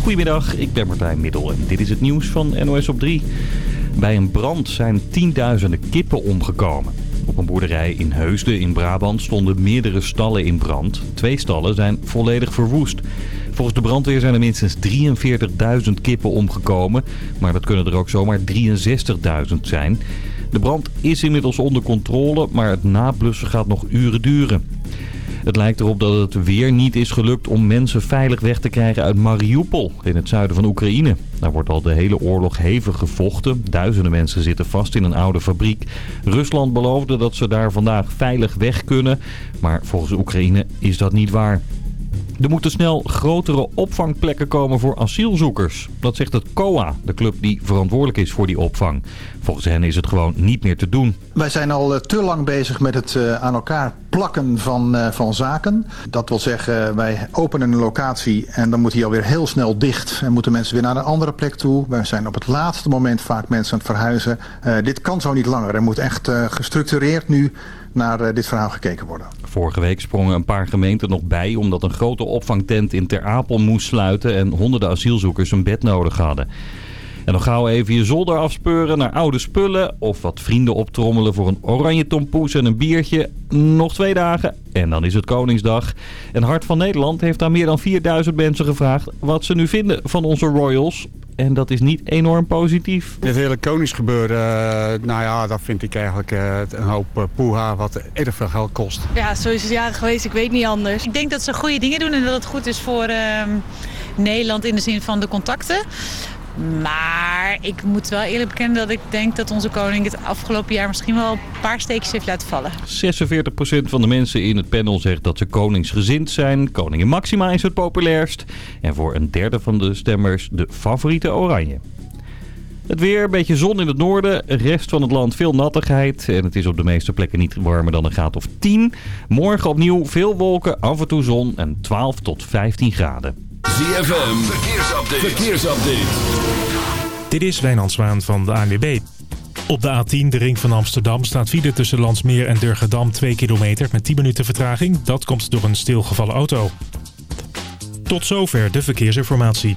Goedemiddag, ik ben Martijn Middel en dit is het nieuws van NOS op 3. Bij een brand zijn tienduizenden kippen omgekomen. Op een boerderij in Heusden in Brabant stonden meerdere stallen in brand. Twee stallen zijn volledig verwoest. Volgens de brandweer zijn er minstens 43.000 kippen omgekomen. Maar dat kunnen er ook zomaar 63.000 zijn. De brand is inmiddels onder controle, maar het nablussen gaat nog uren duren. Het lijkt erop dat het weer niet is gelukt om mensen veilig weg te krijgen uit Mariupol in het zuiden van Oekraïne. Daar wordt al de hele oorlog hevig gevochten. Duizenden mensen zitten vast in een oude fabriek. Rusland beloofde dat ze daar vandaag veilig weg kunnen, maar volgens Oekraïne is dat niet waar. Er moeten snel grotere opvangplekken komen voor asielzoekers. Dat zegt het COA, de club die verantwoordelijk is voor die opvang. Volgens hen is het gewoon niet meer te doen. Wij zijn al eh, te lang bezig met het eh, aan elkaar plakken van, uh, van zaken. Dat wil zeggen, wij openen een locatie en dan moet die alweer heel snel dicht. En moeten mensen weer naar een andere plek toe. Wij zijn op het laatste moment vaak mensen aan het verhuizen. Dit kan zo niet langer. Er moet echt gestructureerd nu naar dit verhaal gekeken worden. Vorige week sprongen een paar gemeenten nog bij omdat een grote opvangtent in Ter Apel moest sluiten en honderden asielzoekers een bed nodig hadden. En dan gauw even je zolder afspeuren naar oude spullen of wat vrienden optrommelen voor een oranje tompoes en een biertje. Nog twee dagen en dan is het Koningsdag. En Hart van Nederland heeft aan meer dan 4000 mensen gevraagd wat ze nu vinden van onze royals. En dat is niet enorm positief. Het hele koningsgebeuren, uh, nou ja, dat vind ik eigenlijk uh, een hoop uh, poeha wat erg veel geld kost. Ja, zo is het jaren geweest. Ik weet niet anders. Ik denk dat ze goede dingen doen en dat het goed is voor Nederland in de zin van de contacten. Maar ik moet wel eerlijk bekennen dat ik denk dat onze koning het afgelopen jaar misschien wel een paar steekjes heeft laten vallen. 46% van de mensen in het panel zegt dat ze koningsgezind zijn. Koningin Maxima is het populairst. En voor een derde van de stemmers de favoriete oranje. Het weer, een beetje zon in het noorden. De rest van het land veel nattigheid. En het is op de meeste plekken niet warmer dan een graad of 10. Morgen opnieuw veel wolken, af en toe zon en 12 tot 15 graden. ZFM, verkeersupdate. verkeersupdate. Dit is Wijnand Zwaan van de ANWB. Op de A10, de ring van Amsterdam, staat file tussen Landsmeer en Durgedam 2 kilometer met 10 minuten vertraging. Dat komt door een stilgevallen auto. Tot zover de verkeersinformatie.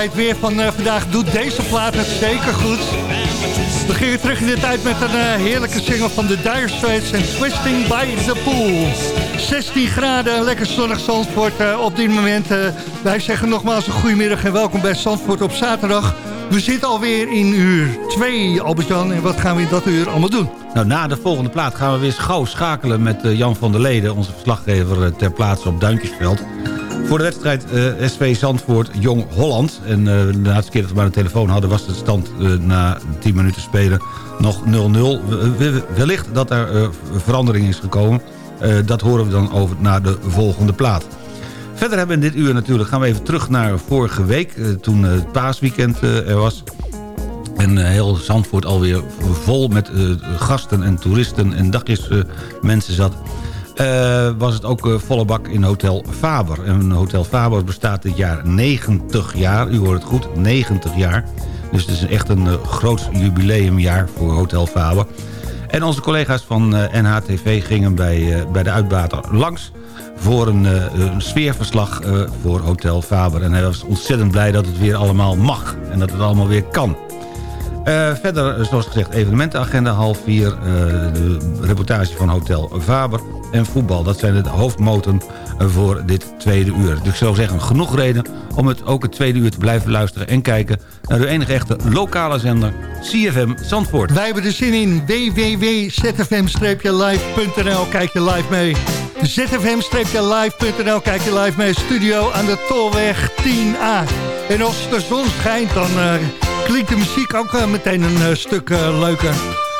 Bij het weer van eh, vandaag doet deze plaat het zeker goed. We gingen terug in de tijd met een eh, heerlijke single van de Dire Straits en Twisting by the Pool. 16 graden, lekker zonnig Zandvoort eh, op dit moment. Wij zeggen nogmaals een goedemiddag en welkom bij Zandvoort op zaterdag. We zitten alweer in uur 2, Albert-Jan. En wat gaan we in dat uur allemaal doen? Nou, na de volgende plaat gaan we weer gauw schakelen met Jan van der Leden... onze verslaggever ter plaatse op Duinkjesveld. Voor de wedstrijd eh, SV Zandvoort Jong Holland. En eh, de laatste keer dat we maar de telefoon hadden... was de stand eh, na 10 minuten spelen nog 0-0. We- we- Wellicht dat er verandering is gekomen. Dat horen we dan over na de volgende plaat. Verder hebben we in dit uur natuurlijk... gaan we even terug naar vorige week... toen het paasweekend er was... En heel Zandvoort alweer vol met gasten en toeristen en dagjes mensen zat. Eh, was het ook eh, volle bak in Hotel Faber. En Hotel Faber bestaat dit jaar 90 jaar. U hoort het goed, 90 jaar. Dus het is echt een eh, groot jubileumjaar voor Hotel Faber. En onze collega's van NHTV gingen bij, bij de uitbater langs voor een, sfeerverslag voor Hotel Faber. En hij was ontzettend blij dat het weer allemaal mag en dat het allemaal weer kan. Verder, zoals gezegd, evenementenagenda half vier. de reportage van Hotel Faber en voetbal. Dat zijn de hoofdmoten voor dit tweede uur. Dus ik zou zeggen, genoeg reden om het ook het tweede uur te blijven luisteren... en kijken naar de enige echte lokale zender CFM Zandvoort. Wij hebben er zin in. www.zfm-live.nl Kijk je live mee. zfm-live.nl Kijk je live mee. Studio aan de Tolweg 10A. En als de zon schijnt, dan eh, klinkt de muziek ook eh, meteen een eh, stuk leuker.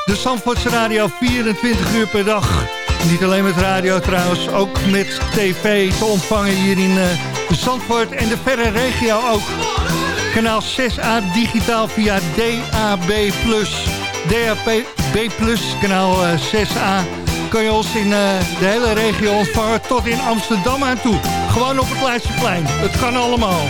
De Zandvoortse Radio 24 uur per dag. Niet alleen met radio trouwens, ook met tv te ontvangen hier in eh, Zandvoort en de verre regio ook. Kanaal 6A digitaal via DAB+. DAB+, kanaal eh, 6A. Kun je ons in eh, de hele regio ontvangen tot in Amsterdam aan toe. Gewoon op het Leidseplein. Het kan allemaal.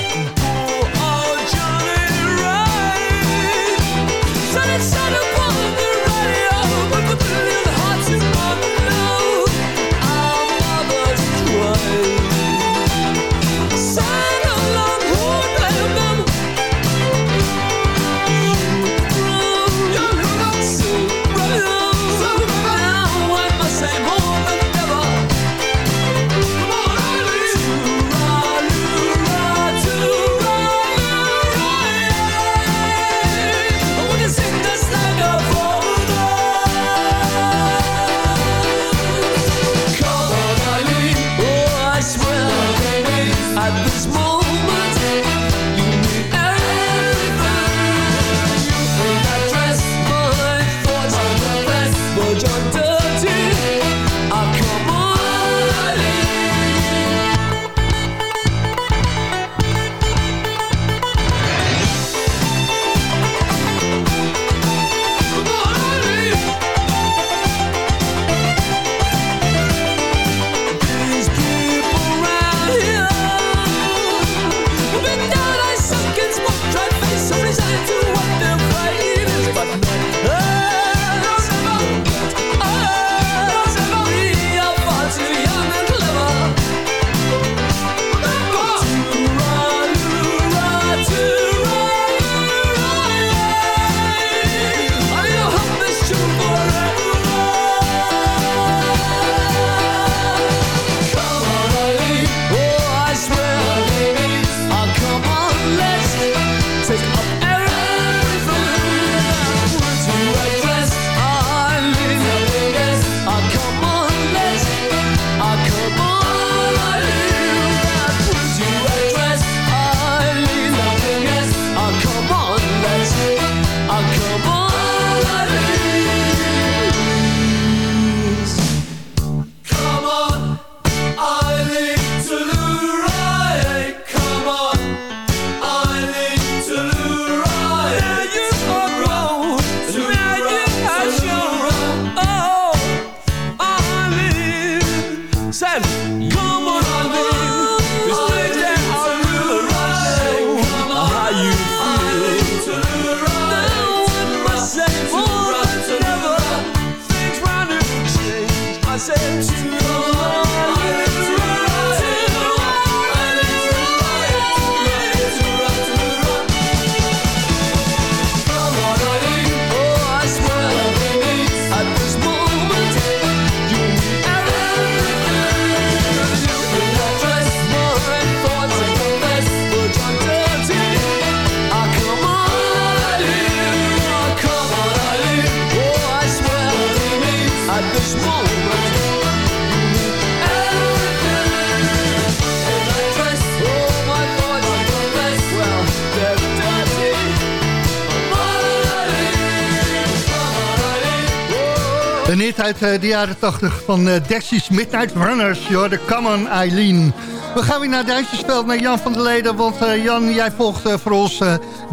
Uit eh, de jaren 80 van uh, Dexys Midnight Runners. You're the Common Eileen. We gaan weer naar Duitsersveld, naar Jan van der Leden. Want uh, Jan, jij volgt voor ons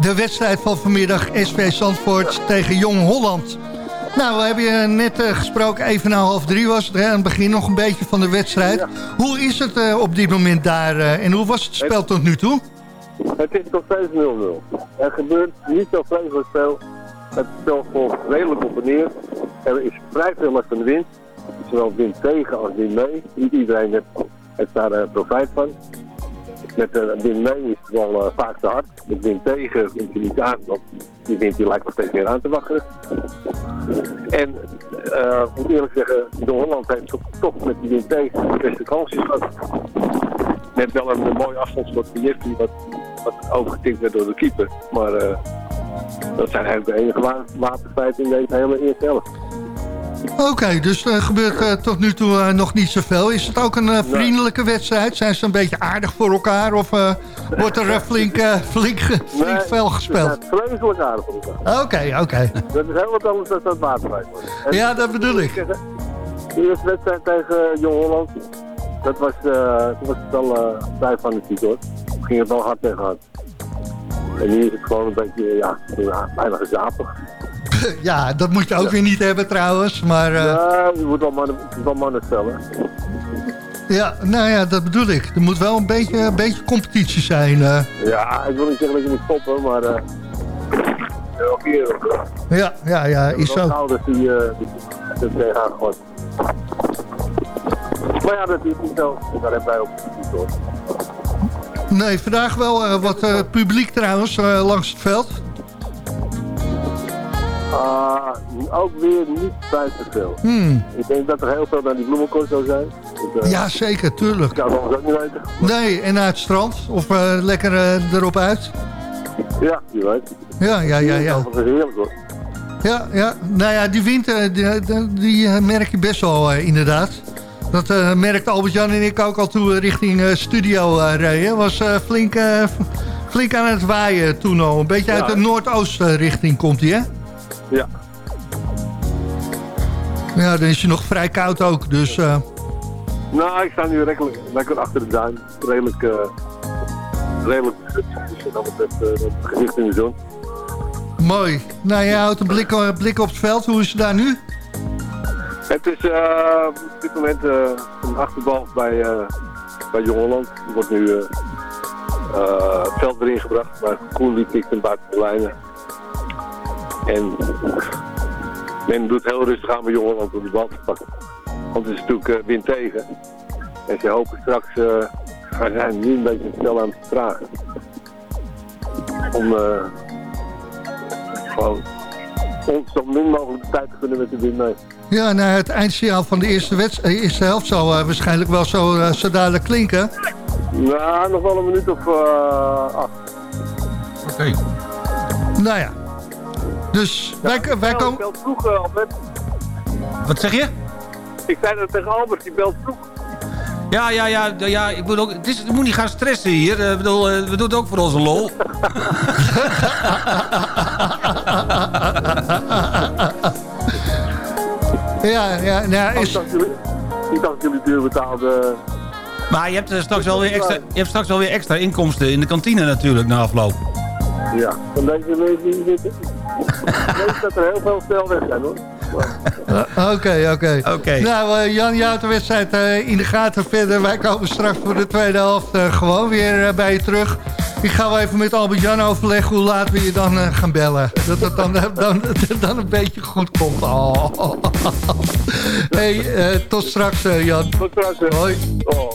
de wedstrijd van vanmiddag SV Zandvoort tegen Jong Holland. Nou, we hebben je net gesproken, even na half drie was het. Hè, aan het begin nog een beetje van de wedstrijd. Ja. Hoe is het op dit moment daar en hoe was het spel tot nu toe? Het is nog steeds 0-0. Er gebeurt niet zo vreselijk veel. Het spel volgt redelijk op en neer. Er is vrij veel last van de wind. Zowel wind tegen als wind mee. Niet iedereen heeft, heeft daar uh, profijt van. Met uh, wind mee is het wel uh, vaak te hard. Met wind tegen vindt je niet aan, want die wind die lijkt nog steeds meer aan te wachten. En ik moet eerlijk zeggen, de Holland heeft toch, met die wind tegen de beste kansjes gehad. Net wel een, een mooi afstandsschot van Jeffrey, wat, wat overgetikt werd door de keeper. Maar dat zijn eigenlijk de enige wa wapenfeiten in deze hele eerste helft. Oké, okay, dus er gebeurt uh, tot nu toe uh, nog niet zoveel. Is het ook een uh, vriendelijke nee. wedstrijd? Zijn ze een beetje aardig voor elkaar? Of wordt er flink, flink, flink nee, fel gespeeld? Het is vreselijk aardig voor elkaar. Oké, okay, oké. Okay. Dat is heel wat anders dan dat wapenfeit wordt. Ja, dat bedoel ik. De eerste wedstrijd tegen Jong Holland, dat was, dat was het al vrij fanatiek hoor. Ging het wel hard tegen hard. En nu is het gewoon een beetje, ja, bijna gezapig. Ja, dat moet je ook ja. weer niet hebben trouwens, maar... Uh... Ja, je moet wel mannen, wel mannen stellen. Ja, nou ja, dat bedoel ik. Er moet wel een beetje, een beetje competitie zijn. Uh. Ja, ik wil niet zeggen dat je moet stoppen, maar... Uh, elke keer. Ja, ja, ja, is zo. ouders die, uh, die, die tegenaan gooien. Maar ja, dat is niet zo. Daar hebben wij ook niet door. Nee, vandaag wel uh, wat uh, publiek trouwens uh, langs het veld. Uh, ook weer niet buiten veel. Hmm. Ik denk dat er heel veel naar die bloemenkool zou zijn. Dus, ja, zeker, tuurlijk. Ik kan het ook niet weten. Nee, en naar het strand? Of lekker erop uit? Ja, je weet. Ja, ja, ja. ja. Dat is heerlijk hoor. Ja, ja. Nou ja, die wind die, die, die merk je best wel inderdaad. Dat uh, merkte Albert-Jan en ik ook al toen we richting uh, studio uh, reden. Was flink, flink aan het waaien toen al. Een beetje ja, uit de noordoostrichting komt hij, hè? Ja. Ja, dan is je nog vrij koud ook, dus... Nou, ik sta nu lekker, lekker achter de duin. Redelijk, redelijk. Dus dat betreft het gezicht in de zon. Mooi. Nou, jij houdt een blik, blik op het veld. Hoe is het daar nu? Het is uh, op dit moment uh, een achterbal bij, uh, bij Jong wordt nu het veld erin gebracht, maar Koen die tikt hem buiten de lijnen. En men doet heel rustig aan bij Jong Holland om die bal te pakken. Want het is natuurlijk wind tegen. En ze hopen straks, gaan zij nu een beetje snel aan het vragen. Om gewoon ons zo min mogelijk de tijd te kunnen met de wind mee. Ja, nou, het eindsignaal van de eerste, wedstrijd, eerste helft zal uh, waarschijnlijk wel zo, uh, zo dadelijk klinken. Nou, nog wel een minuut of uh, acht. Oké. Okay. Nou ja. Dus ja, wij, wij komen... belt vroeg, Albert. Wat zeg je? Ik zei dat tegen Albert, die belt vroeg. Ja, ja, ja, ja ik bedoel, het, is, het moet niet gaan stressen hier. Uh, bedoel, uh, we doen het ook voor onze lol. Ja, ja, nou, is... Ik dacht jullie, ik dacht jullie duur betaalden... Maar je hebt, uh, straks wel weer extra, je hebt straks wel weer extra inkomsten in de kantine natuurlijk na afloop. Ja, van deze mensen weet dat er heel veel snel weg zijn hoor. Oké, oké. Okay. Nou, uh, Jan, houdt de wedstrijd uh, in de gaten verder. Wij komen straks voor de tweede helft uh, gewoon weer bij je terug. Ik ga wel even met Albert-Jan overleggen hoe laat we je dan gaan bellen. Dat het dan, dan, dan een beetje goed komt. Oh. hey, tot straks Jan. Tot straks. Hoi. Oh.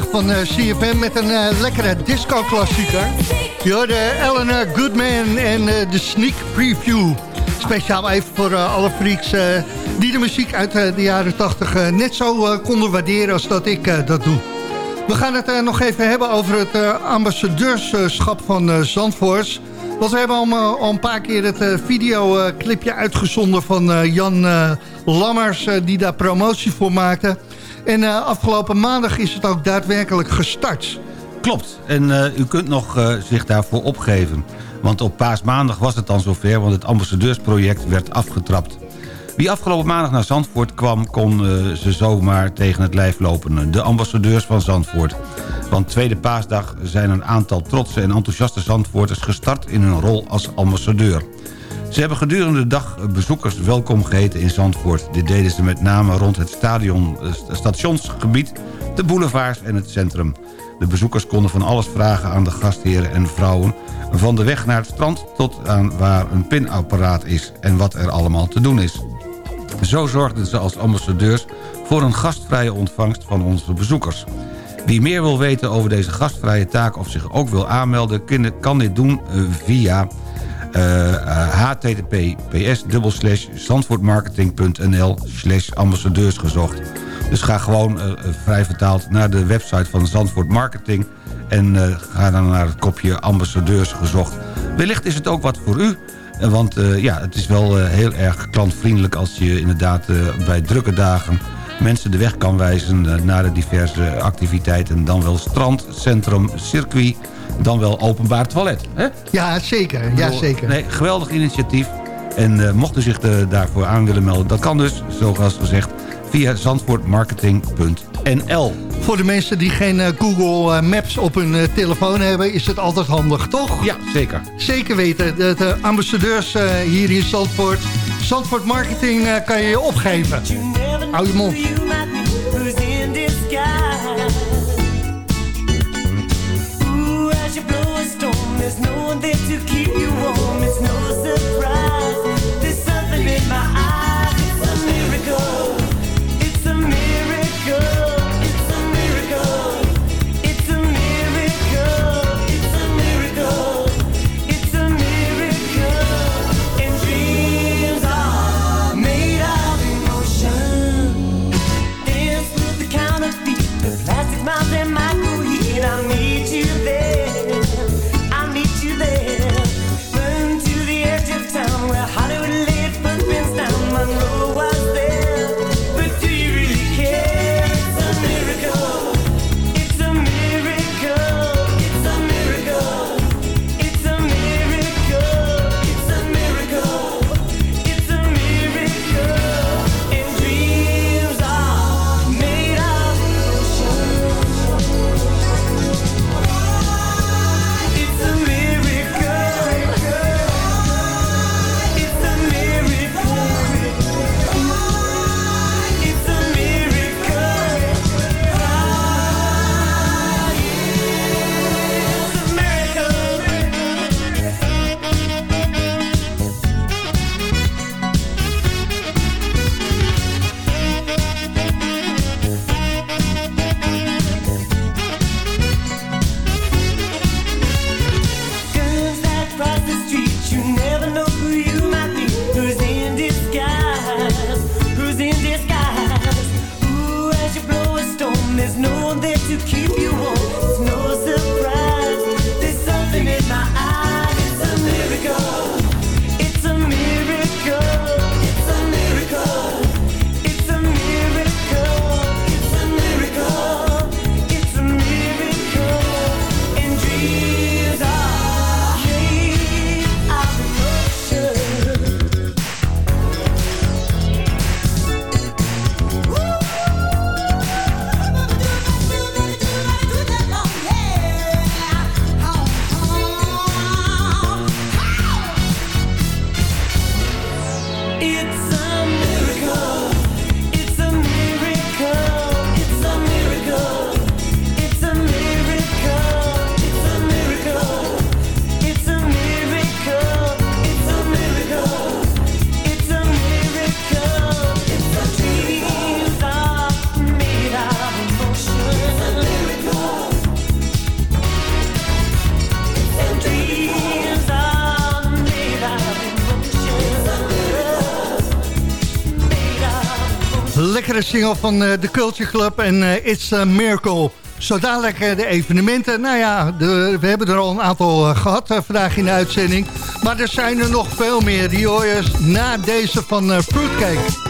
Van eh, CFM met een eh, lekkere disco-klassieker. Je hoorde Eleanor Goodman en eh, de sneak preview. Speciaal even voor alle freaks die de muziek uit de jaren 80 net zo konden waarderen als dat ik dat doe. We gaan het nog even hebben over het ambassadeurschap van Zandvoort. Want we hebben al, al een paar keer het videoclipje uitgezonden van Jan Lammers... die daar promotie voor maakte. En eh, afgelopen maandag is het ook daadwerkelijk gestart. Klopt. En eh, u kunt nog eh, zich daarvoor opgeven. Want op paasmaandag was het dan zover, want het ambassadeursproject werd afgetrapt. Wie afgelopen maandag naar Zandvoort kwam, kon ze zomaar tegen het lijf lopen. De ambassadeurs van Zandvoort. Want tweede paasdag zijn een aantal trotse en enthousiaste Zandvoorters gestart in hun rol als ambassadeur. Ze hebben gedurende de dag bezoekers welkom geheten in Zandvoort. Dit deden ze met name rond het stadion, eh, stationsgebied, de boulevards en het centrum. De bezoekers konden van alles vragen aan de gastheren en vrouwen... van de weg naar het strand tot aan waar een pinapparaat is... en wat er allemaal te doen is. Zo zorgden ze als ambassadeurs voor een gastvrije ontvangst van onze bezoekers. Wie meer wil weten over deze gastvrije taak of zich ook wil aanmelden... kan- dit doen eh, via https zandvoortmarketing.nl slash ambassadeursgezocht. Dus ga gewoon eh, eh, vrij vertaald naar de website van Zandvoort Marketing... en eh, ga dan naar het kopje ambassadeurs gezocht. Wellicht is het ook wat voor u... Eh, Want eh, ja, het is wel eh, heel erg klantvriendelijk als je inderdaad eh, bij drukke dagen mensen de weg kan wijzen eh, naar de diverse activiteiten. Dan wel strand, centrum, circuit, dan wel openbaar toilet. Hè? Ja, zeker. Ja, zeker. Nee, geweldig initiatief. En eh, mocht u zich eh, daarvoor aan willen melden, dat kan dus, zoals gezegd, via zandvoortmarketing.nl. Voor de mensen die geen eh, Google Maps op hun eh, telefoon hebben... is het altijd handig, toch? Ja, zeker. Zeker weten. De, de ambassadeurs eh, hier in Zandvoort. Zandvoort Marketing eh, kan je je opgeven. Hou je mond. Lekkere single van eh, de Culture Club en eh, It's a Miracle. Zo dadelijk eh, de evenementen. Nou ja, de- we hebben er al een aantal eh, gehad eh, vandaag in de uitzending. Maar er zijn er nog veel meer. Die hoor na deze van Fruitcake.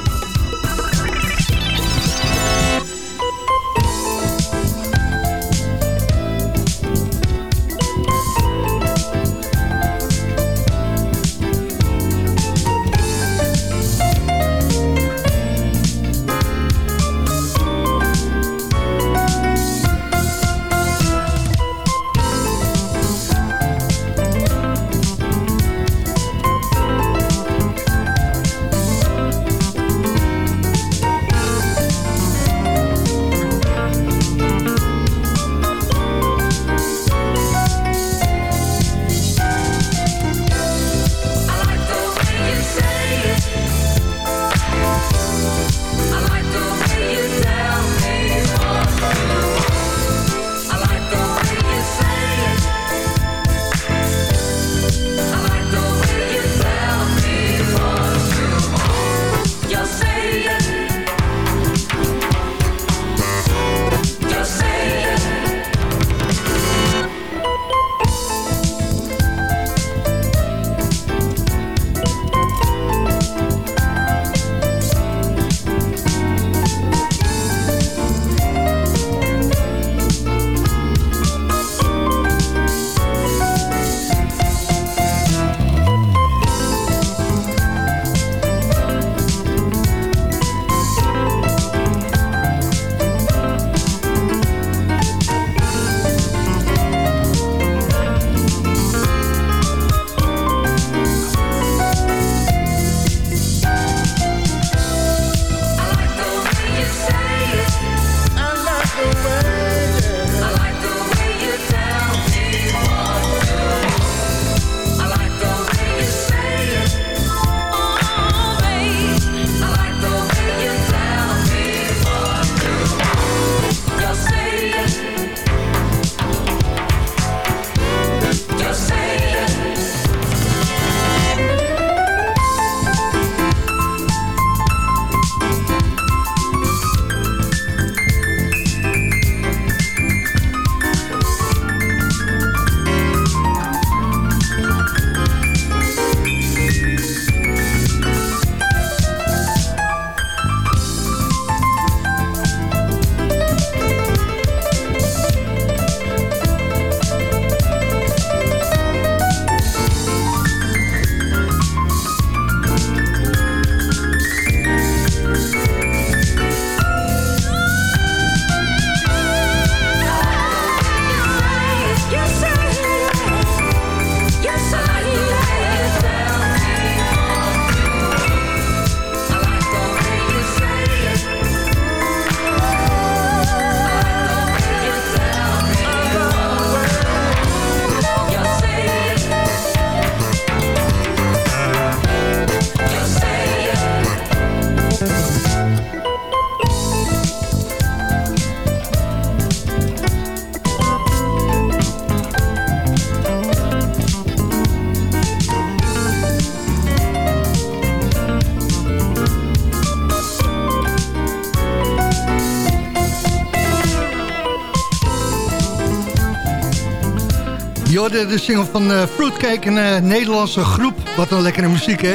Hoorde de single van eh, Fruitcake, een eh, Nederlandse groep. Wat een lekkere muziek, hè?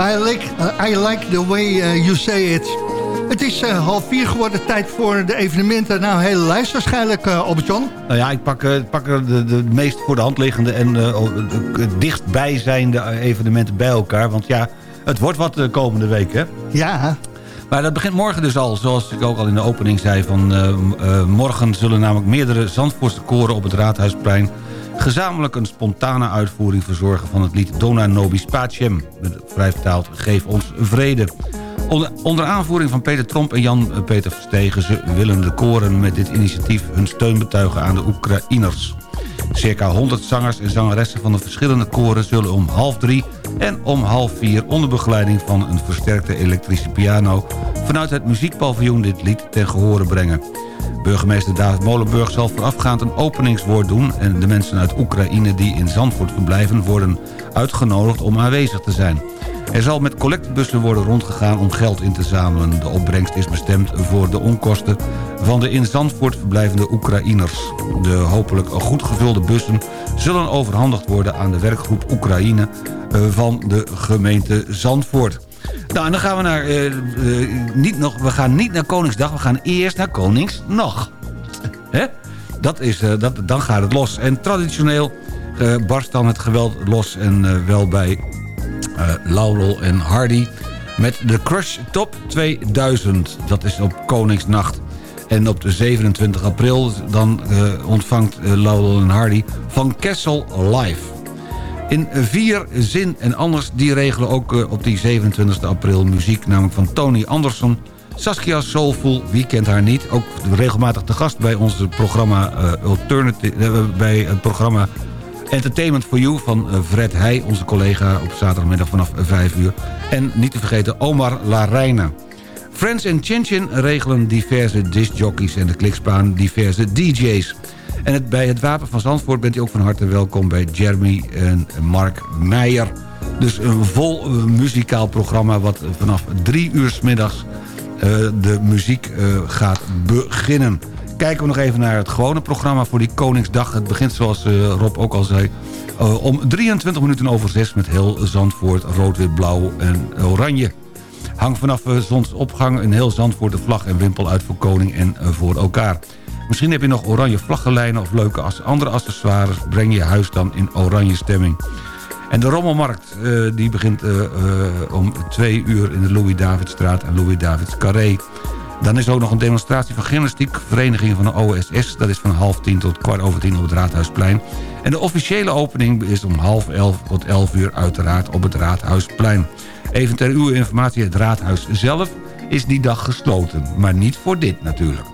I like, eh, I like the way you say it. Het is half vier geworden, tijd voor de evenementen. Nou, hele lijst waarschijnlijk, eh Albert-Jan. Nou ja, ik pak, pak de, de meest voor de hand liggende en eh, het dichtbijzijnde evenementen bij elkaar. Want ja, het wordt wat de komende week, hè? Ja. Maar dat begint morgen dus al, zoals ik ook al in de opening zei. Van, morgen zullen namelijk meerdere Zandvoortse koren op het Raadhuisplein... gezamenlijk een spontane uitvoering verzorgen van het lied Dona Nobis Pacem. Vrij vertaald, geef ons vrede. Onder, aanvoering van Peter Tromp en Jan-Peter Verstegen... ze willen de koren met dit initiatief hun steun betuigen aan de Oekraïners. Circa 100 zangers en zangeressen van de verschillende koren... zullen om half drie en om half vier onder begeleiding van een versterkte elektrische piano... vanuit het muziekpaviljoen dit lied ten gehore brengen. Burgemeester David Molenburg zal voorafgaand een openingswoord doen... en de mensen uit Oekraïne die in Zandvoort verblijven... worden uitgenodigd om aanwezig te zijn. Er zal met collectebussen worden rondgegaan om geld in te zamelen. De opbrengst is bestemd voor de onkosten van de in Zandvoort verblijvende Oekraïners. De hopelijk goed gevulde bussen zullen overhandigd worden aan de werkgroep Oekraïne eh, van de gemeente Zandvoort. Nou, en dan gaan we naar, eh, eh, niet nog, we gaan niet naar Koningsdag, we gaan eerst naar Koningsnacht. Hè? Dat is, eh, dat, dan gaat het los. En traditioneel barst dan het geweld los en wel bij Laurel en Hardy... met de Crush Top 2000. Dat is op Koningsnacht. En op de 27 april dan ontvangt eh, Laurel en Hardy van Kessel Live. In vier zin en anders, die regelen ook eh, op die 27 april muziek... namelijk van Tony Anderson, Saskia Soulful, wie kent haar niet... ook regelmatig te gast bij ons programma eh, Alternative... eh, bij het programma Entertainment for You van Fred Heij... onze collega op zaterdagmiddag vanaf 5 uur. En niet te vergeten Omar Lareina. Friends en Chin regelen diverse discjockeys... en de klikspaan diverse DJ's. En bij het Wapen van Zandvoort bent u ook van harte welkom... bij Jeremy en Mark Meijer. Dus een vol eh, muzikaal programma... wat vanaf drie uur 's middags eh, de muziek eh, gaat beginnen. Kijken we nog even naar het gewone programma voor die Koningsdag. Het begint zoals Rob ook al zei... om 23 minuten over 6 met heel Zandvoort, rood, wit, blauw en oranje. Hangt vanaf zonsopgang een heel Zandvoort de vlag en wimpel uit voor koning en voor elkaar. Misschien heb je nog oranje vlaggenlijnen of leuke andere accessoires. Breng je huis dan in oranje stemming. En de Rommelmarkt eh, die begint eh, eh, om twee uur in de Louis-Davidstraat en Louis-Davids Carré. Dan is er ook nog een demonstratie van gymnastiek, vereniging van de OSS. Dat is van half tien tot kwart over tien op het Raadhuisplein. En de officiële opening is om half elf tot elf uur uiteraard op het Raadhuisplein. Even ter uw informatie, het Raadhuis zelf is die dag gesloten. Maar niet voor dit natuurlijk.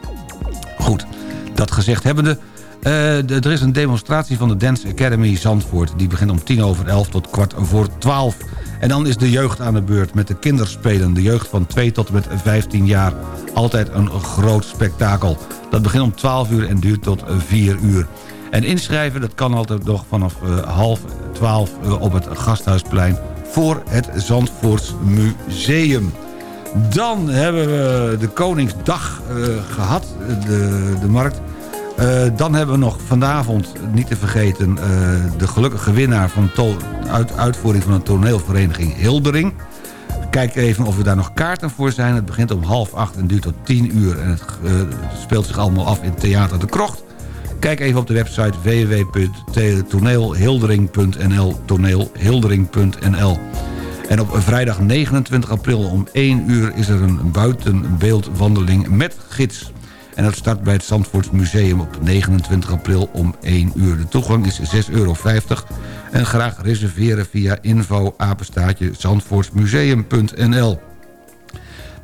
Goed, dat gezegd hebbende... eh, er is een demonstratie van de Dance Academy Zandvoort. Die begint om tien over elf tot kwart voor twaalf. En dan is de jeugd aan de beurt met de kinderspelen. De jeugd van 2 tot en met 15 jaar. Altijd een groot spektakel. Dat begint om 12 uur en duurt tot 4 uur. En inschrijven, dat kan altijd nog vanaf eh, half 12 eh, op het Gasthuisplein... voor het Zandvoorts Museum. Dan hebben we de Koningsdag eh, gehad, de, de markt. Eh, dan hebben we nog vanavond, niet te vergeten... eh, de gelukkige winnaar van to- uit, uitvoering van een toneelvereniging Hildering. Kijk even of er daar nog kaarten voor zijn. Het begint om half acht en duurt tot tien uur. En het speelt zich allemaal af in Theater de Krocht. Kijk even op de website www.toneelhildering.nl toneelhildering.nl En op vrijdag 29 april om 1 uur is er een buitenbeeldwandeling met gids. En dat start bij het Zandvoorts Museum op 29 april om 1 uur. De toegang is 6,50 euro. En graag reserveren via info zandvoortsmuseum.nl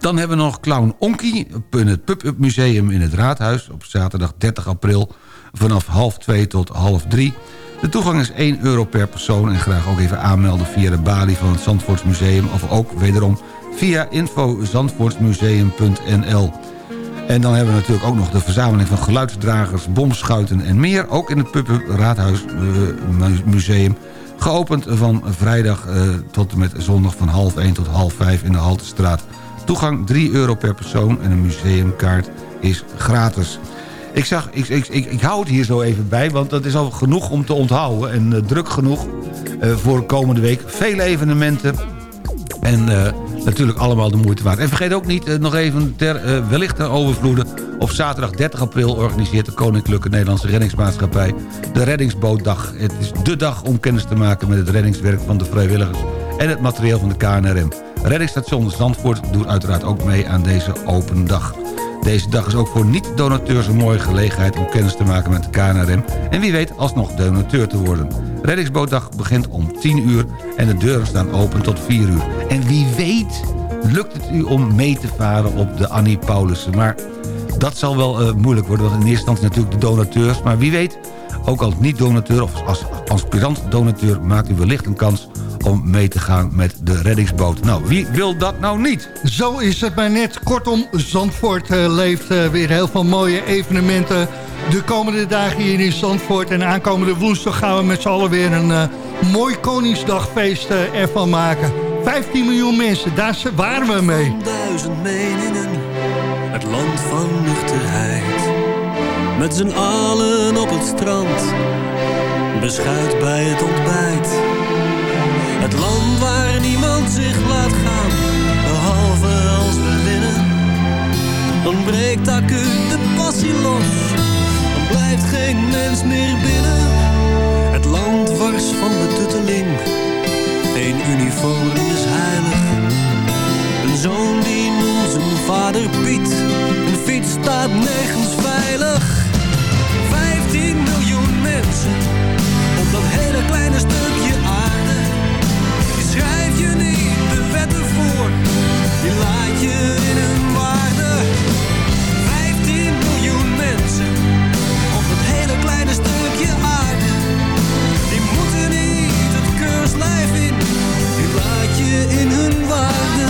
dan hebben we nog Clown Onkie in het Pub-Up Museum in het Raadhuis... op zaterdag 30 april vanaf half 2 tot half 3. De toegang is 1 euro per persoon... en graag ook even aanmelden via de balie van het Zandvoortsmuseum... of ook wederom via info.zandvoortsmuseum.nl. En dan hebben we natuurlijk ook nog de verzameling van geluidsdragers... bomschuiten en meer, ook in het Pub-Up Raadhuis eh. Geopend van vrijdag eh, tot en met zondag van half 1 tot half 5 in de Haltestraat. Toegang 3 euro per persoon en een museumkaart is gratis. Ik, zag, ik, ik, ik, hou het hier zo even bij, want dat is al genoeg om te onthouden. En eh, druk genoeg eh, voor komende week. Vele evenementen. En eh, natuurlijk allemaal de moeite waard. En vergeet ook niet, nog even ter wellicht ter overvloede... op zaterdag 30 april organiseert de Koninklijke Nederlandse Reddingsmaatschappij... de Reddingsbootdag. Het is de dag om kennis te maken met het reddingswerk van de vrijwilligers... en het materieel van de KNRM. Reddingsstation Zandvoort doet uiteraard ook mee aan deze open dag. Deze dag is ook voor niet-donateurs een mooie gelegenheid om kennis te maken met de KNRM... en wie weet alsnog donateur te worden. Reddingsbootdag begint om 10 uur en de deuren staan open tot 4 uur. En wie weet lukt het u om mee te varen op de Annie Paulussen. Maar dat zal wel eh, moeilijk worden, want in eerste instantie natuurlijk de donateurs. Maar wie weet, ook als niet-donateur of als aspirant-donateur... maakt u wellicht een kans om mee te gaan met de reddingsboot. Nou, wie wil dat nou niet? Zo is het maar net. Kortom, Zandvoort eh, leeft eh, weer heel veel mooie evenementen. De komende dagen hier in Zandvoort. En aankomende woensdag gaan we met z'n allen weer een eh, mooi Koningsdagfeest ervan maken. 15 miljoen mensen, daar waren we mee. Duizend meningen, het land van nuchterheid. Met z'n allen op het strand, beschuit bij het ontbijt. Het land waar niemand zich laat gaan, behalve als we winnen. Dan breekt acuut de passie los, dan blijft geen mens meer binnen. Het land wars van de tutteling, geen uniform is heilig. Een zoon die noemt zijn vader Piet, een fiets staat nergens veilig. 15 miljoen mensen op dat hele kleine stukje die laat je in hun waarde. 15 miljoen mensen op dat hele kleine stukje aarde. Die moeten niet het keurslijf in, die laat je in hun waarde.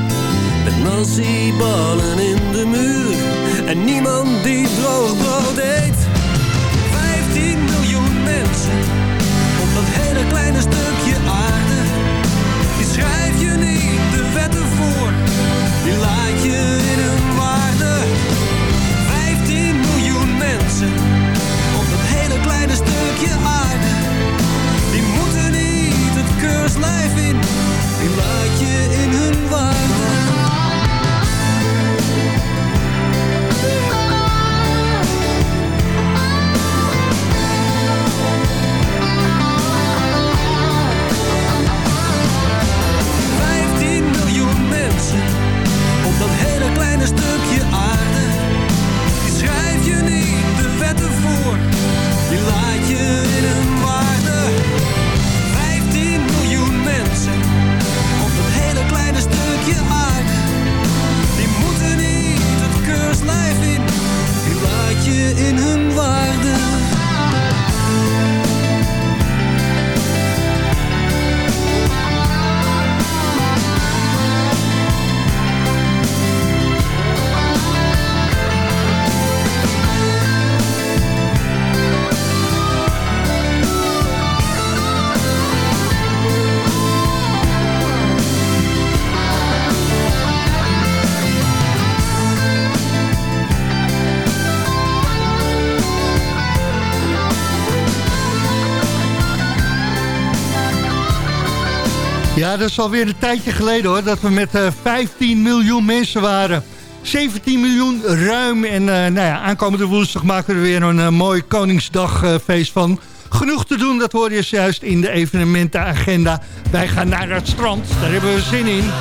Met nasi-ballen in de muur. En niemand die droog brood eet. 15 miljoen mensen Op dat hele kleine stukje aarde. Die schrijf je niet de wetten voor Die laat je in hun waarde. 15 miljoen mensen Op dat hele kleine stukje aarde Dat is alweer een tijdje geleden hoor, dat we met eh 15 miljoen mensen waren. 17 miljoen ruim en eh, nou ja, aankomende woensdag maken we er weer een eh, mooi Koningsdagfeest van. Genoeg te doen, dat hoor je juist in de evenementenagenda. Wij gaan naar het strand, daar hebben we zin in.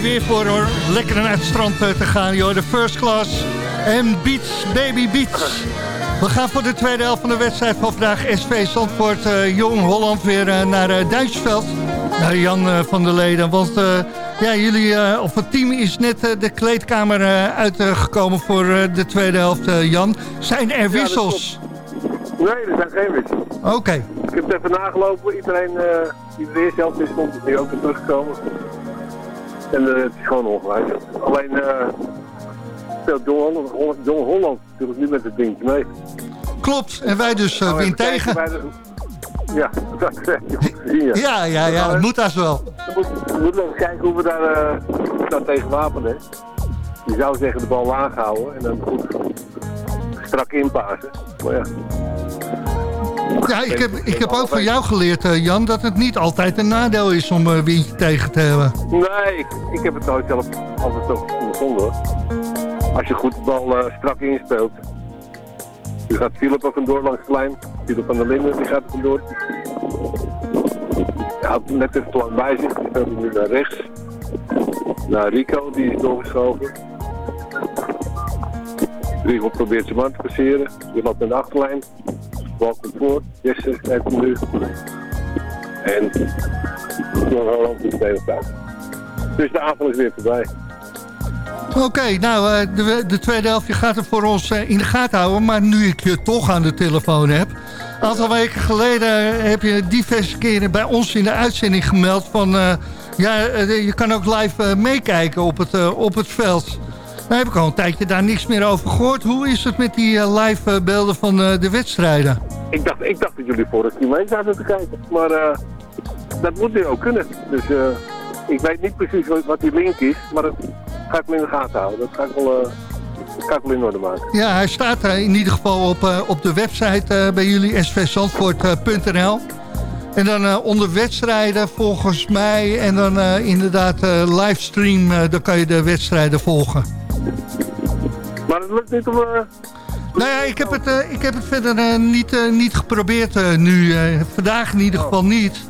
Mooi weer voor hoor. Lekker naar het strand eh, te gaan, joh. De first class en Beach, Baby Beach. We gaan voor de tweede helft van de wedstrijd van vandaag SV Zandvoort eh, Jong Holland weer eh, naar uh, Duitsersveld. Naar Jan van der Leden. Want ja, jullie, of het team is net de kleedkamer uitgekomen voor de tweede helft, Jan. Zijn er wissels? Nee, er zijn geen wissels. Oké. Ik heb het even nagelopen. Iedereen die de eerste helft is, stond is nu ook weer teruggekomen. En eh, het is gewoon ongewijzigd. Alleen eh speelt Jong Holland, natuurlijk nu met het dingetje mee. Klopt, en wij dus eh, Nou, win kijken tegen. Ja, dat ja. Ja, ja, ja, het moet als wel. We moeten, even kijken hoe we daar, tegen wapenen. Je zou zeggen de bal laag houden en dan goed strak inpassen. Maar ja, Ja, ik heb, ik heb ook van jou geleerd, eh, Jan, dat het niet altijd een nadeel is om een windje tegen te hebben. Nee, ik, ik heb het nooit zelf altijd zo ondervonden hoor. Als je goed de bal eh, strak inspeelt. Nu gaat Philip ook vandoor langs de lijn. Philip van der Linden die gaat er vandoor. Hij had net even te lang bij zich. Die speelt nu naar rechts. Naar Rico, die is doorgeschoven. Rico probeert zijn man te passeren. Die loopt naar de achterlijn. Bal komt voor. Jesse hem nu. En Jong Holland is de. Dus de avond is weer voorbij. Oké, nou, eh, de, de tweede helft je gaat het voor ons eh, in de gaten houden. Maar nu ik je toch aan de telefoon heb. Een aantal weken geleden heb je diverse keren bij ons in de uitzending gemeld van... eh, ja, eh, je kan ook live eh, meekijken op het, eh, op het veld. Nou heb ik al een tijdje daar niks meer over gehoord. Hoe is het met die eh, live eh, beelden van eh, de wedstrijden? Ik dacht, ik dacht dat jullie vorig keer mee zaten te kijken. Maar dat moet nu ook kunnen. Dus ik weet niet precies wat, die link is. Maar dat ga ik me in de gaten houden. Dat ga ik wel, eh, ga ik wel in orde maken. Ja, hij staat in ieder geval op, op de website bij jullie, svzandvoort.nl. En dan onder wedstrijden volgens mij. En dan inderdaad livestream, dan kan je de wedstrijden volgen. Maar het lukt niet om... eh, Nou ja, ik heb het, eh, ik heb het verder eh, niet, niet geprobeerd nu. vandaag in ieder geval niet.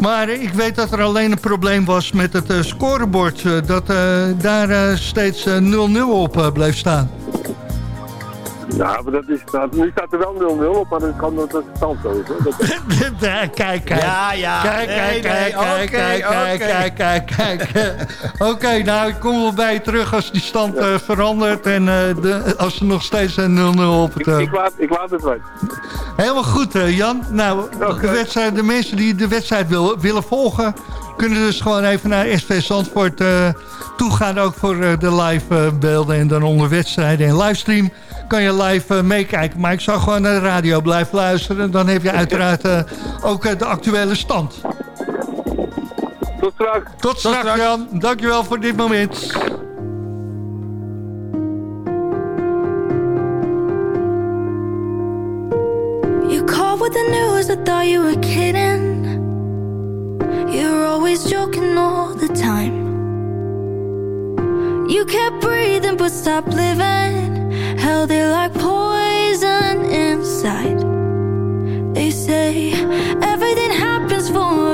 Maar ik weet dat er alleen een probleem was met het scorebord. dat daar steeds eh, 0-0 op bleef staan. Nou, maar dat is, nou, nu staat er wel 0-0 op, maar dat kan dat het stand. Dat, kijk, kijk. Ja, ja. Kijk, Nee, kijk, nee, kijk, kijk, oké, kijk, oké. kijk, kijk, kijk. Oké, nou, ik kom wel bij je terug als die stand eh, verandert. En eh, de, als er nog steeds een 0-0 op het... eh, ik, laat, ik laat het weten. Helemaal goed, eh, Jan. Nou, de, wedstrijd, de mensen die de wedstrijd wil, willen volgen... kunnen dus gewoon even naar SV Zandvoort eh, toe gaan. Ook voor eh, de live eh, beelden en dan onder wedstrijden en livestream... kan je live eh, meekijken. Maar ik zou gewoon naar de radio blijven luisteren. Dan heb je uiteraard eh, ook eh, de actuele stand. Tot straks. Tot straks, Jan. Dankjewel voor dit moment. You called with the news, I thought you were kidding. You're always joking all the time. You kept breathing but stopped living. It like poison inside. They say everything happens for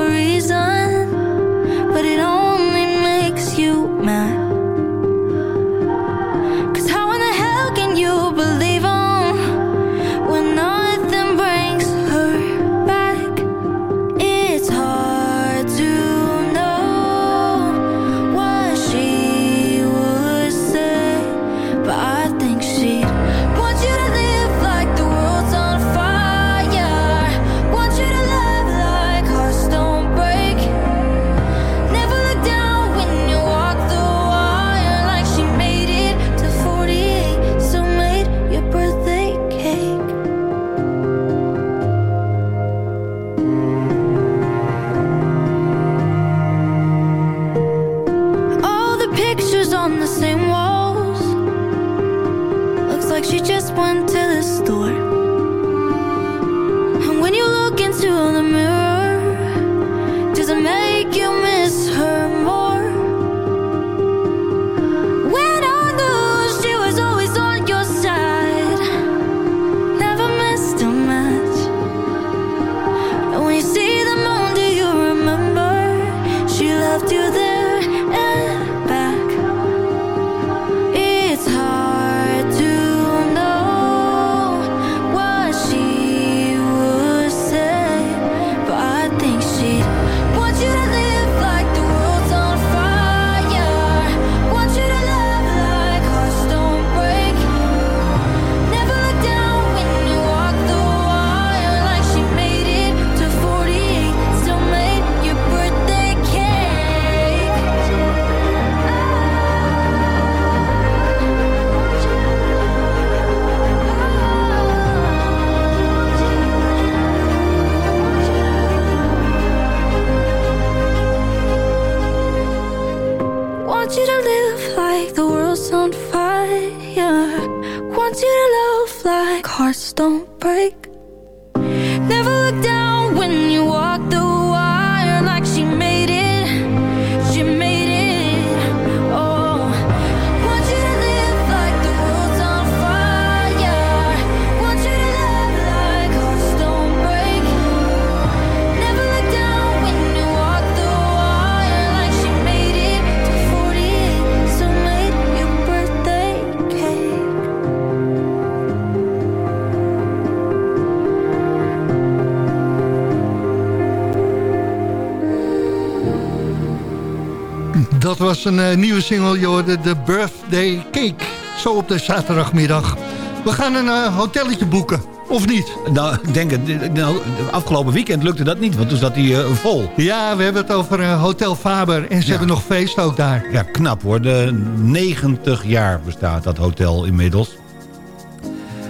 Dat was een eh, nieuwe single, hoorde de Birthday Cake. Zo op de zaterdagmiddag. We gaan een eh, hotelletje boeken, of niet? Nou, ik denk het. Nou, afgelopen weekend lukte dat niet, want toen zat hij eh, vol. Ja, we hebben het over Hotel Faber en ze hebben nog feest ook daar. Ja, knap hoor. De 90 jaar bestaat dat hotel inmiddels.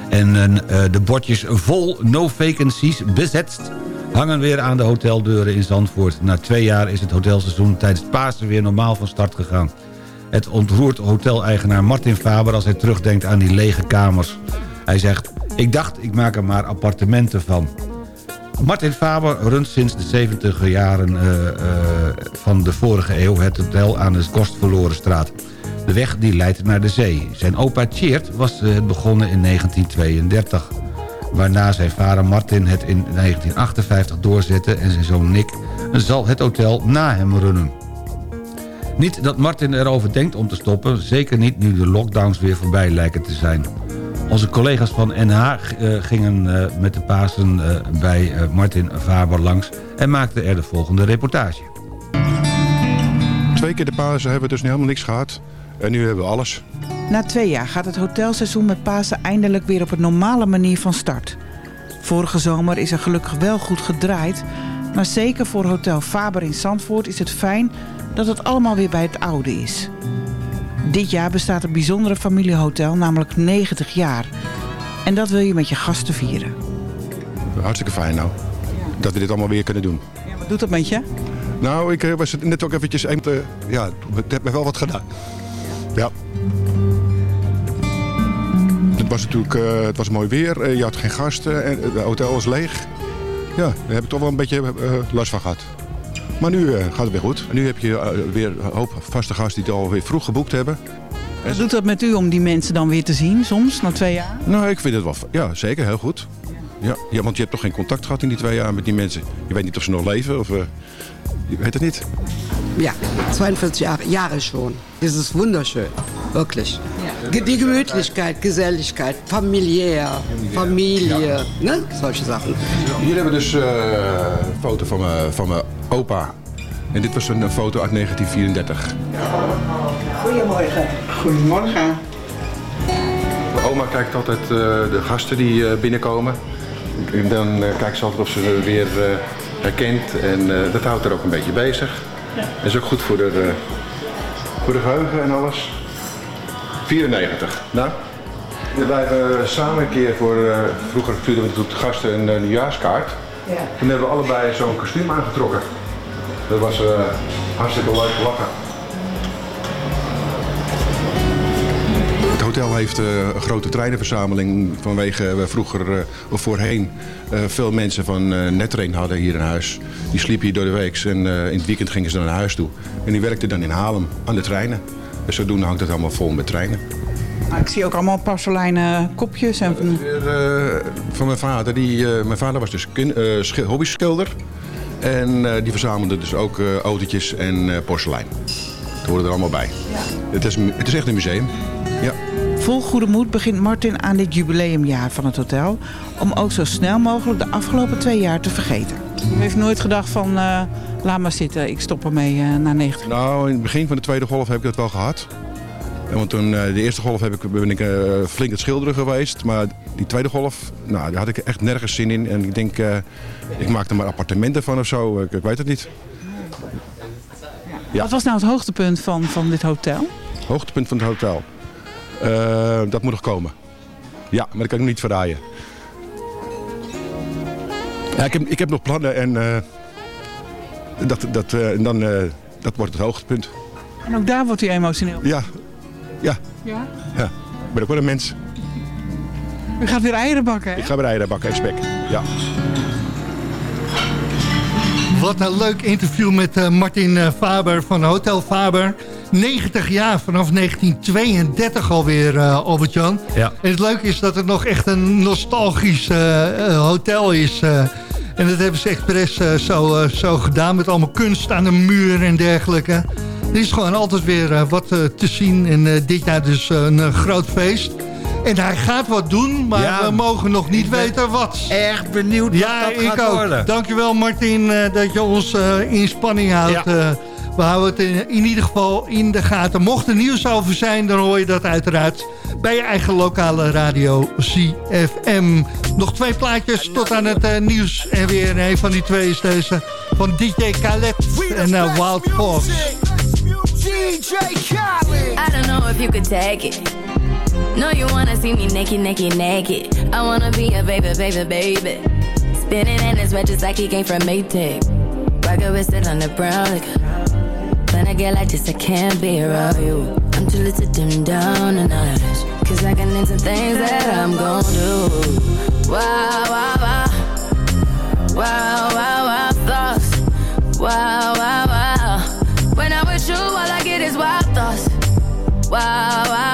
En de bordjes vol no vacancies bezetst hangen weer aan de hoteldeuren in Zandvoort. Na twee jaar is het hotelseizoen tijdens Pasen weer normaal van start gegaan. Het ontroert hoteleigenaar Martin Faber als hij terugdenkt aan die lege kamers. Hij zegt, ik dacht ik maak er maar appartementen van. Martin Faber runt sinds de 70 jaren eh, eh, van de vorige eeuw het hotel aan de Kostverlorenstraat. De weg die leidt naar de zee. Zijn opa Tjeerd was eh, begonnen in 1932. Waarna zijn vader Martin het in 1958 doorzette... en zijn zoon Nick zal het hotel na hem runnen. Niet dat Martin erover denkt om te stoppen... zeker niet nu de lockdowns weer voorbij lijken te zijn. Onze collega's van NH eh, gingen eh, met de Pasen eh, bij Martin Faber langs... en maakten er de volgende reportage. Twee keer de Pasen hebben we dus helemaal niks gehad. En nu hebben we alles. Na twee jaar gaat het hotelseizoen met Pasen eindelijk weer op een normale manier van start. Vorige zomer is er gelukkig wel goed gedraaid... maar zeker voor Hotel Faber in Zandvoort is het fijn dat het allemaal weer bij het oude is. Dit jaar bestaat een bijzondere familiehotel, namelijk 90 jaar. En dat wil je met je gasten vieren. Hartstikke fijn nou. Dat we dit allemaal weer kunnen doen. Wat doet dat met je? Nou, ik eh, was net ook eventjes... een, eh, ja, het heeft me wel wat gedaan. Ja. Het was natuurlijk eh, het was mooi weer. eh, je had geen gasten. En het hotel was leeg. Ja, daar heb ik toch wel een beetje eh, last van gehad. Maar nu eh, gaat het weer goed. Nu heb je eh, weer een hoop vaste gasten die het alweer vroeg geboekt hebben. Wat doet dat met u om die mensen dan weer te zien, soms, na twee jaar? Nou, ik vind het wel... Ja, zeker. Heel goed. Ja, ja, want je hebt toch geen contact gehad in die twee jaar met die mensen. Je weet niet of ze nog leven of... eh, je weet het niet. Ja, 42 Jahre, Jahre schon. Das ist wunderschön, wirklich. Die Gemütlichkeit, Geselligkeit, familiär, Familie, ne? solche Sachen. Hier hebben we dus eh, een foto van mijn, van mijn opa. En dit was een, foto uit 1934. Goedemorgen. Goedemorgen. Mijn oma kijkt altijd eh, de gasten die eh, binnenkomen. En dan eh, kijkt ze altijd of ze ze weer eh, herkent. En eh, dat houdt haar ook een beetje bezig. En is ook goed voor de, eh, voor de geheugen en alles. 94. Nou, wij hebben samen een keer voor... eh, vroeger stuurden we natuurlijk de gasten een eh, nieuwjaarskaart. Ja. Toen hebben we allebei zo'n kostuum aangetrokken. Dat was eh, hartstikke leuk lachen. Het hotel heeft eh, een grote treinenverzameling vanwege we vroeger eh, of voorheen eh, veel mensen van eh Netrain hadden hier in huis. Die sliepen hier door de week en eh, in het weekend gingen ze dan naar huis toe. En die werkten dan in Haarlem aan de treinen. En zodoende hangt het allemaal vol met treinen. Nou, ik zie ook allemaal porseleinen kopjes. En van... Eh, van mijn vader. Die, eh, mijn vader was dus kin- eh, schil- hobbyschilder. En eh, die verzamelde dus ook eh, autootjes en eh, porselein. Dat hoorde er allemaal bij. Het, is, het is echt een museum. Ja. Vol goede moed begint Martin aan dit jubileumjaar van het hotel... om ook zo snel mogelijk de afgelopen twee jaar te vergeten. Heeft nooit gedacht van, eh, laat maar zitten, ik stop ermee eh, na 90 Nou, in het begin van de tweede golf heb ik dat wel gehad. Want toen, eh, de eerste golf heb ik, ben ik flink het schilderen geweest. Maar die tweede golf, nou, daar had ik echt nergens zin in. En ik denk, ik maak er maar appartementen van of zo. Ik, ik weet het niet. Ja. Wat was nou het hoogtepunt van, van dit hotel? Hoogtepunt van het hotel. Dat moet nog komen. Ja, maar dat kan ik niet verraaien. Ja, ik, heb, ik heb nog plannen en eh, dat, dat, eh, en dan, eh, dat wordt het hoogtepunt. En ook daar wordt u emotioneel. Ja, ja, Ja? ja. Ik ben ook wel een mens. U gaat weer eieren bakken, hè? Ik ga weer eieren bakken en spek. Ja. Wat een leuk interview met eh, Martin Faber van Hotel Faber. 90 jaar, vanaf 1932 alweer, eh Albert-Jan. Ja. En het leuke is dat het nog echt een nostalgisch hotel is. En dat hebben ze expres eh, zo, eh, zo gedaan met allemaal kunst aan de muur en dergelijke. Er is gewoon altijd weer eh, wat te zien. En dit jaar dus een groot feest. En hij gaat wat doen, maar Ja. we mogen nog niet weten wat. Erg benieuwd ja, wat dat ik gaat ook. worden. Dankjewel Martin dat je ons in spanning houdt. Ja. We houden het in, in ieder geval in de gaten. Mocht er nieuws over zijn, dan hoor je dat uiteraard bij je eigen lokale radio CFM. Nog twee plaatjes tot aan het eh, nieuws. En weer een van die twee is deze van DJ Khaled en eh, Wild Fox. DJ Khaled. I don't know if you could take it. No, you wanna see me naked, naked, naked. I wanna be a baby, baby, baby. Spinning in his red just like he came from Maytag. Rocket with it on the brown. Like, I get like this, I can't be around you. I'm too little to dim down a notch. Cause I can into things that I'm gon' do. Wow, wow, wow. Wow, wow, wow, thoughts. Wow, wow, wow. When I'm with you, all I get is wild thoughts. Wow, wow,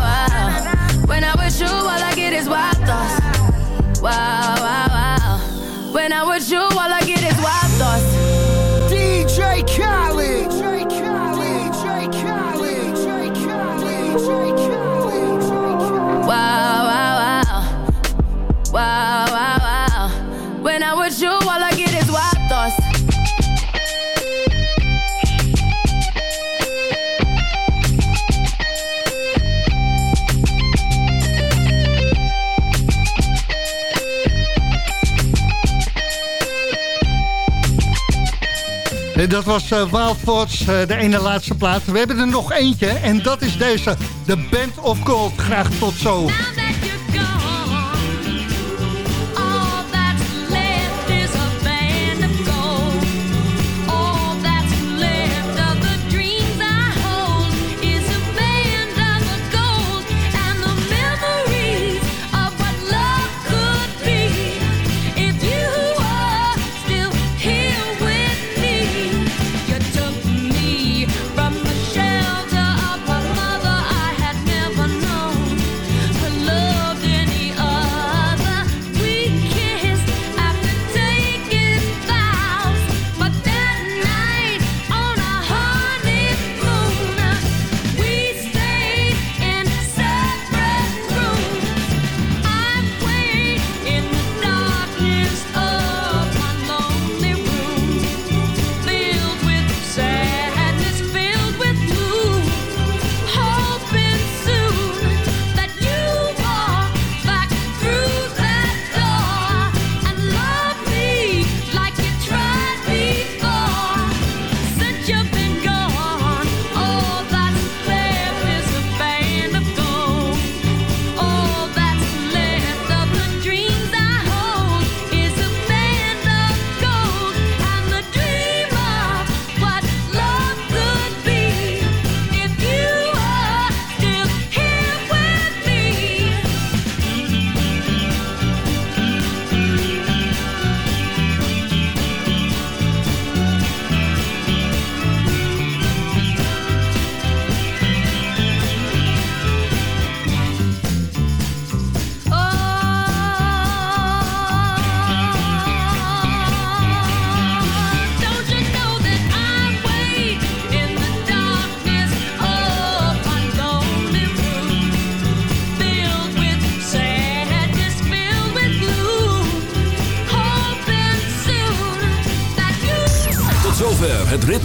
En dat was eh, Wild Thoughts, eh, de ene laatste plaat. We hebben er nog eentje en dat is deze. The Band of Gold. Graag tot zo.